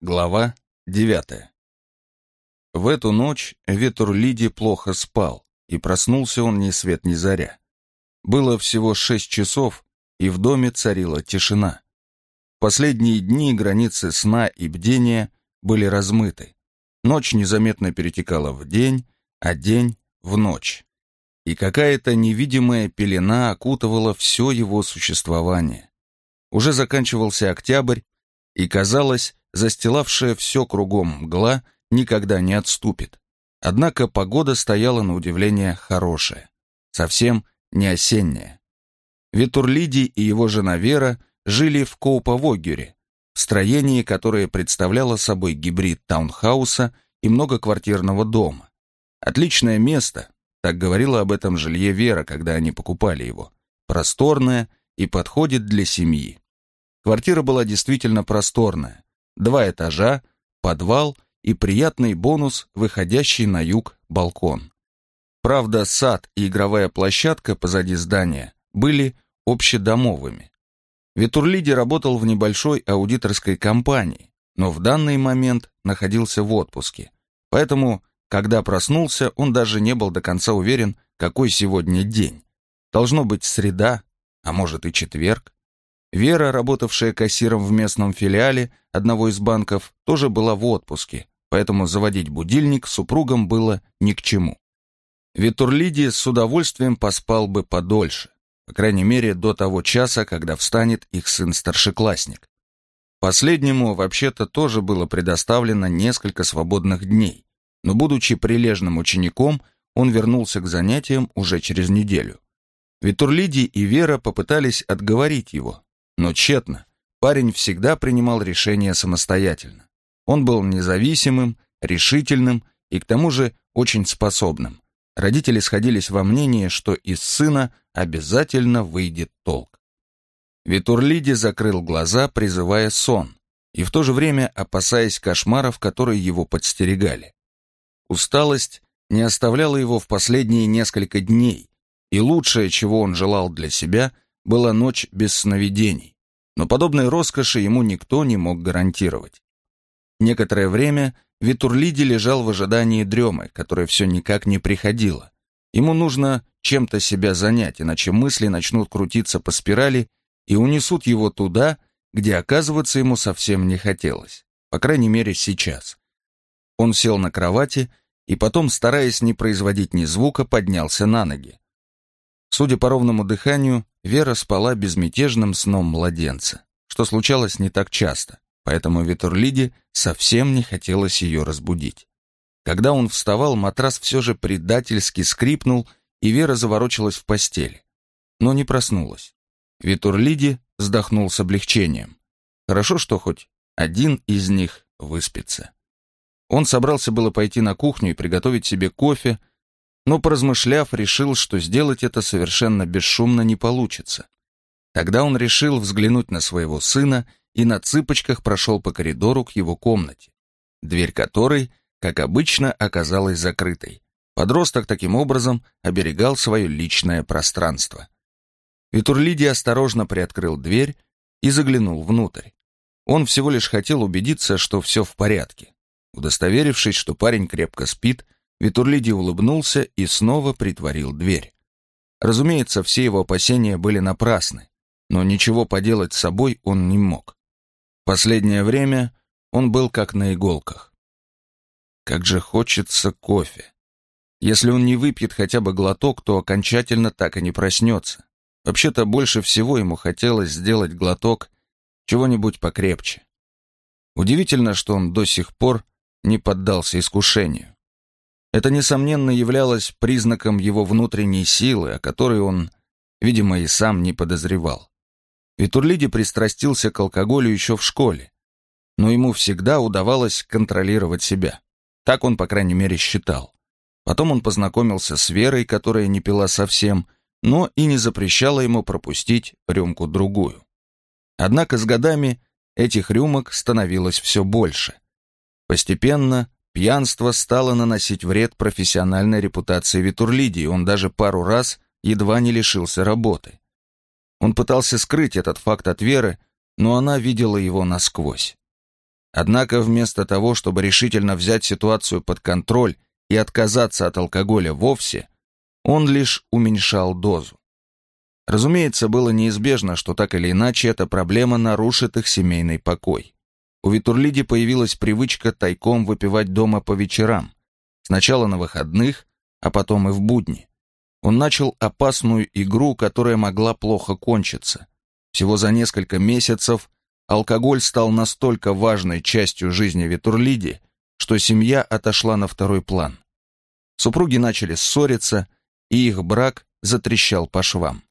Глава девятая. В эту ночь Ветурлиди плохо спал, и проснулся он ни свет ни заря. Было всего шесть часов, и в доме царила тишина. Последние дни границы сна и бдения были размыты. Ночь незаметно перетекала в день, а день — в ночь. И какая-то невидимая пелена окутывала все его существование. Уже заканчивался октябрь, и казалось, застилавшая все кругом мгла, никогда не отступит. Однако погода стояла на удивление хорошая, совсем не осенняя. Витурлиди и его жена Вера жили в Коуповогюре, строении, которое представляло собой гибрид таунхауса и многоквартирного дома. Отличное место, так говорила об этом жилье Вера, когда они покупали его, просторное и подходит для семьи. Квартира была действительно просторная, два этажа, подвал и приятный бонус, выходящий на юг балкон. Правда, сад и игровая площадка позади здания были общедомовыми. Витурлиди работал в небольшой аудиторской компании, но в данный момент находился в отпуске. Поэтому, когда проснулся, он даже не был до конца уверен, какой сегодня день. Должно быть среда, а может и четверг. Вера, работавшая кассиром в местном филиале одного из банков, тоже была в отпуске, поэтому заводить будильник супругам было ни к чему. Витурлиди с удовольствием поспал бы подольше, по крайней мере до того часа, когда встанет их сын-старшеклассник. Последнему вообще-то тоже было предоставлено несколько свободных дней, но будучи прилежным учеником, он вернулся к занятиям уже через неделю. Витурлиди и Вера попытались отговорить его, но тщетно. Парень всегда принимал решения самостоятельно. Он был независимым, решительным и к тому же очень способным. Родители сходились во мнении, что из сына обязательно выйдет толк. Витурлиди закрыл глаза, призывая сон, и в то же время опасаясь кошмаров, которые его подстерегали. Усталость не оставляла его в последние несколько дней, и лучшее, чего он желал для себя – была ночь без сновидений, но подобной роскоши ему никто не мог гарантировать. Некоторое время Витурлиди лежал в ожидании дремы, которая все никак не приходила. Ему нужно чем-то себя занять, иначе мысли начнут крутиться по спирали и унесут его туда, где оказываться ему совсем не хотелось, по крайней мере сейчас. Он сел на кровати и потом, стараясь не производить ни звука, поднялся на ноги. Судя по ровному дыханию, Вера спала безмятежным сном младенца, что случалось не так часто, поэтому Витурлиде совсем не хотелось ее разбудить. Когда он вставал, матрас все же предательски скрипнул, и Вера заворочилась в постели, но не проснулась. Витурлиди вздохнул с облегчением. Хорошо, что хоть один из них выспится. Он собрался было пойти на кухню и приготовить себе кофе, но, поразмышляв, решил, что сделать это совершенно бесшумно не получится. Тогда он решил взглянуть на своего сына и на цыпочках прошел по коридору к его комнате, дверь которой, как обычно, оказалась закрытой. Подросток таким образом оберегал свое личное пространство. Витурлиди осторожно приоткрыл дверь и заглянул внутрь. Он всего лишь хотел убедиться, что все в порядке. Удостоверившись, что парень крепко спит, Витурлиди улыбнулся и снова притворил дверь. Разумеется, все его опасения были напрасны, но ничего поделать с собой он не мог. Последнее время он был как на иголках. Как же хочется кофе. Если он не выпьет хотя бы глоток, то окончательно так и не проснется. Вообще-то больше всего ему хотелось сделать глоток чего-нибудь покрепче. Удивительно, что он до сих пор не поддался искушению. Это, несомненно, являлось признаком его внутренней силы, о которой он, видимо, и сам не подозревал. Витурлиди пристрастился к алкоголю еще в школе, но ему всегда удавалось контролировать себя. Так он, по крайней мере, считал. Потом он познакомился с Верой, которая не пила совсем, но и не запрещала ему пропустить рюмку-другую. Однако с годами этих рюмок становилось все больше. Постепенно Пьянство стало наносить вред профессиональной репутации Витурлиди, и он даже пару раз едва не лишился работы. Он пытался скрыть этот факт от Веры, но она видела его насквозь. Однако вместо того, чтобы решительно взять ситуацию под контроль и отказаться от алкоголя вовсе, он лишь уменьшал дозу. Разумеется, было неизбежно, что так или иначе эта проблема нарушит их семейный покой. У Витурлиди появилась привычка тайком выпивать дома по вечерам, сначала на выходных, а потом и в будни. Он начал опасную игру, которая могла плохо кончиться. Всего за несколько месяцев алкоголь стал настолько важной частью жизни Витурлиди, что семья отошла на второй план. Супруги начали ссориться, и их брак затрещал по швам.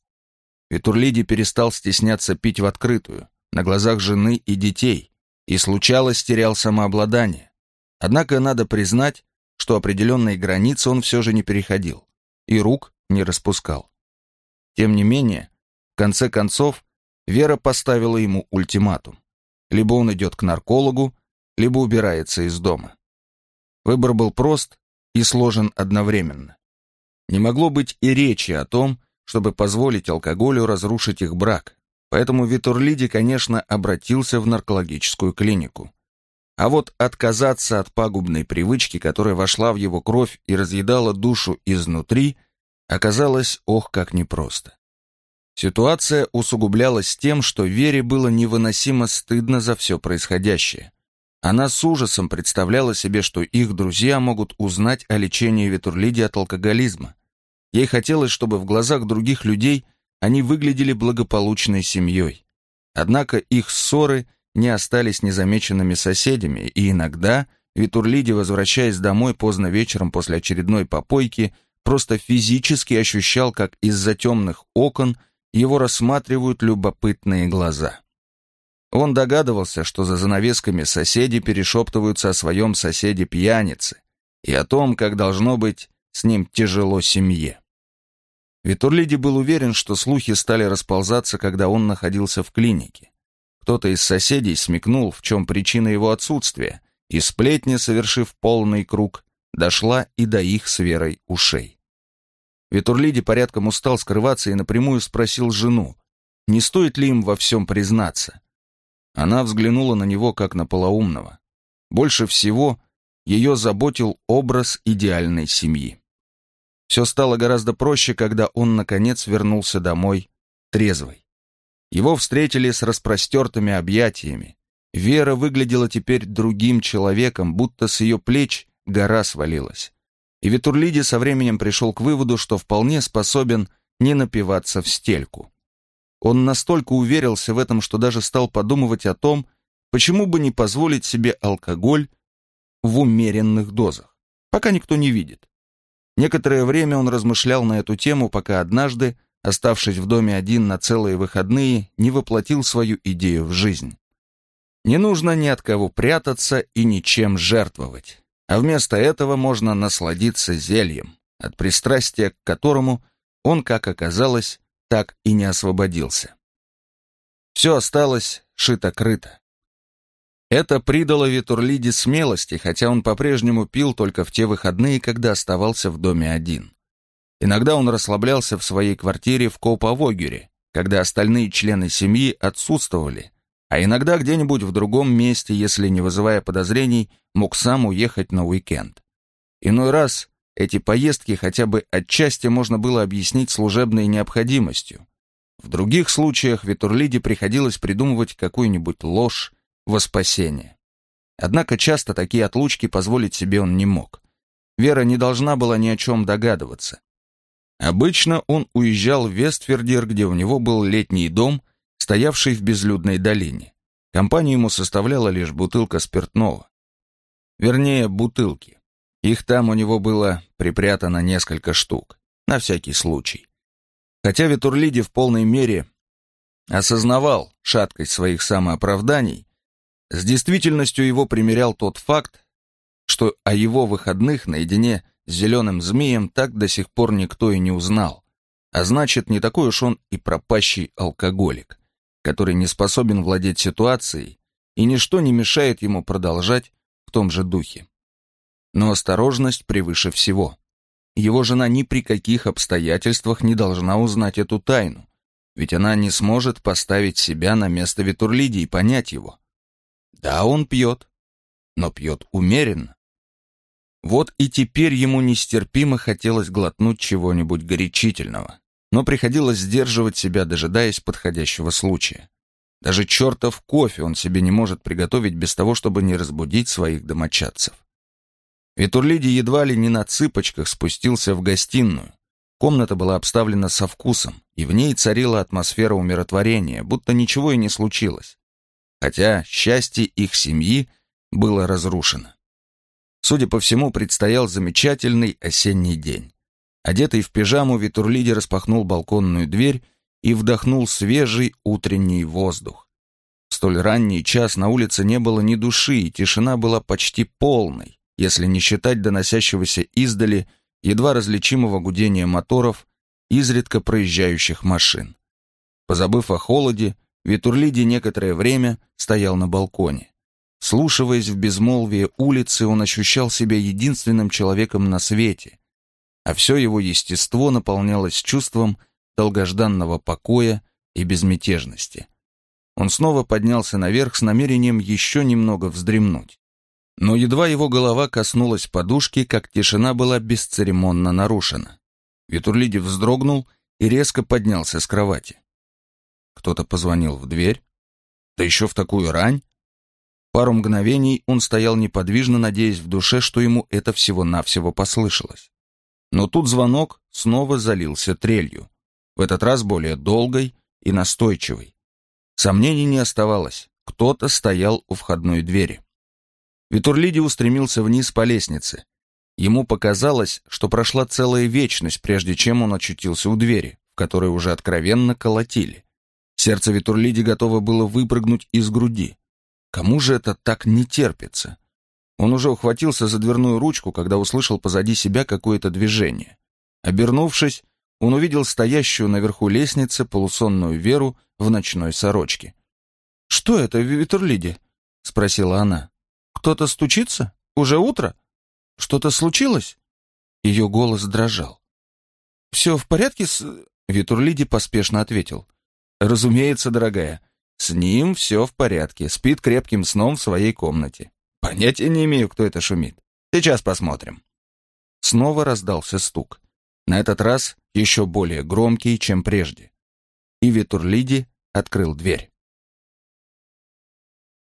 Витурлиди перестал стесняться пить в открытую, на глазах жены и детей, и случалось терял самообладание. Однако надо признать, что определенные границы он все же не переходил и рук не распускал. Тем не менее, в конце концов, Вера поставила ему ультиматум. Либо он идет к наркологу, либо убирается из дома. Выбор был прост и сложен одновременно. Не могло быть и речи о том, чтобы позволить алкоголю разрушить их брак. Поэтому Витурлиди, конечно, обратился в наркологическую клинику. А вот отказаться от пагубной привычки, которая вошла в его кровь и разъедала душу изнутри, оказалось ох как непросто. Ситуация усугублялась тем, что Вере было невыносимо стыдно за все происходящее. Она с ужасом представляла себе, что их друзья могут узнать о лечении Витурлиди от алкоголизма. Ей хотелось, чтобы в глазах других людей они выглядели благополучной семьей. Однако их ссоры не остались незамеченными соседями, и иногда Витурлиди, возвращаясь домой поздно вечером после очередной попойки, просто физически ощущал, как из-за темных окон его рассматривают любопытные глаза. Он догадывался, что за занавесками соседи перешептываются о своем соседе-пьянице и о том, как должно быть с ним тяжело семье. Витурлиди был уверен, что слухи стали расползаться, когда он находился в клинике. Кто-то из соседей смекнул, в чем причина его отсутствия, и сплетня, совершив полный круг, дошла и до их с Верой ушей. Витурлиди порядком устал скрываться и напрямую спросил жену, не стоит ли им во всем признаться. Она взглянула на него, как на полоумного. Больше всего ее заботил образ идеальной семьи. Все стало гораздо проще, когда он, наконец, вернулся домой трезвый. Его встретили с распростертыми объятиями. Вера выглядела теперь другим человеком, будто с ее плеч гора свалилась. И Витурлиди со временем пришел к выводу, что вполне способен не напиваться в стельку. Он настолько уверился в этом, что даже стал подумывать о том, почему бы не позволить себе алкоголь в умеренных дозах, пока никто не видит. Некоторое время он размышлял на эту тему, пока однажды, оставшись в доме один на целые выходные, не воплотил свою идею в жизнь. Не нужно ни от кого прятаться и ничем жертвовать, а вместо этого можно насладиться зельем, от пристрастия к которому он, как оказалось, так и не освободился. Все осталось шито-крыто. Это придало Витурлиде смелости, хотя он по-прежнему пил только в те выходные, когда оставался в доме один. Иногда он расслаблялся в своей квартире в Коупавогюре, когда остальные члены семьи отсутствовали, а иногда где-нибудь в другом месте, если не вызывая подозрений, мог сам уехать на уикенд. Иной раз эти поездки хотя бы отчасти можно было объяснить служебной необходимостью. В других случаях Витурлиде приходилось придумывать какую-нибудь ложь, во спасение. Однако часто такие отлучки позволить себе он не мог. Вера не должна была ни о чем догадываться. Обычно он уезжал в Вестфердер, где у него был летний дом, стоявший в безлюдной долине. Компанию ему составляла лишь бутылка спиртного. Вернее, бутылки. Их там у него было припрятано несколько штук, на всякий случай. Хотя Витурлиди в полной мере осознавал шаткость своих самооправданий, с действительностью его примерял тот факт, что о его выходных наедине с зеленым змеем так до сих пор никто и не узнал. А значит, не такой уж он и пропащий алкоголик, который не способен владеть ситуацией, и ничто не мешает ему продолжать в том же духе. Но осторожность превыше всего. Его жена ни при каких обстоятельствах не должна узнать эту тайну, ведь она не сможет поставить себя на место Витурлиди и понять его. Да, он пьет, но пьет умеренно. Вот и теперь ему нестерпимо хотелось глотнуть чего-нибудь горячительного, но приходилось сдерживать себя, дожидаясь подходящего случая. Даже чертов кофе он себе не может приготовить без того, чтобы не разбудить своих домочадцев. Витурлиди едва ли не на цыпочках спустился в гостиную. Комната была обставлена со вкусом, и в ней царила атмосфера умиротворения, будто ничего и не случилось. Хотя счастье их семьи было разрушено. Судя по всему, предстоял замечательный осенний день. Одетый в пижаму, Витурлиди распахнул балконную дверь и вдохнул свежий утренний воздух. В столь ранний час на улице не было ни души, и тишина была почти полной, если не считать доносящегося издали едва различимого гудения моторов, изредка проезжающих машин. Позабыв о холоде, Витурлиди некоторое время стоял на балконе. Слушиваясь в безмолвие улицы, он ощущал себя единственным человеком на свете, а все его естество наполнялось чувством долгожданного покоя и безмятежности. Он снова поднялся наверх с намерением еще немного вздремнуть. Но едва его голова коснулась подушки, как тишина была бесцеремонно нарушена. Витурлиди вздрогнул и резко поднялся с кровати. Кто-то позвонил в дверь. Да еще в такую рань. Пару мгновений он стоял неподвижно, надеясь в душе, что ему это всего-навсего послышалось. Но тут звонок снова залился трелью в этот раз более долгой и настойчивой. Сомнений не оставалось, кто-то стоял у входной двери. Витурлиди устремился вниз по лестнице. Ему показалось, что прошла целая вечность, прежде чем он очутился у двери, в которой уже откровенно колотили. Сердце Витурлиди готово было выпрыгнуть из груди. Кому же это так не терпится? Он уже ухватился за дверную ручку, когда услышал позади себя какое-то движение. Обернувшись, он увидел стоящую наверху лестницы полусонную Веру в ночной сорочке. «Что это, Витурлиди?» — спросила она. «Кто-то стучится? Уже утро? Что-то случилось?» Ее голос дрожал. «Все в порядке с...» Витурлиди поспешно ответил. «Разумеется, дорогая, с ним все в порядке, спит крепким сном в своей комнате. Понятия не имею, кто это шумит. Сейчас посмотрим». Снова раздался стук. На этот раз еще более громкий, чем прежде. И Витурлиди открыл дверь.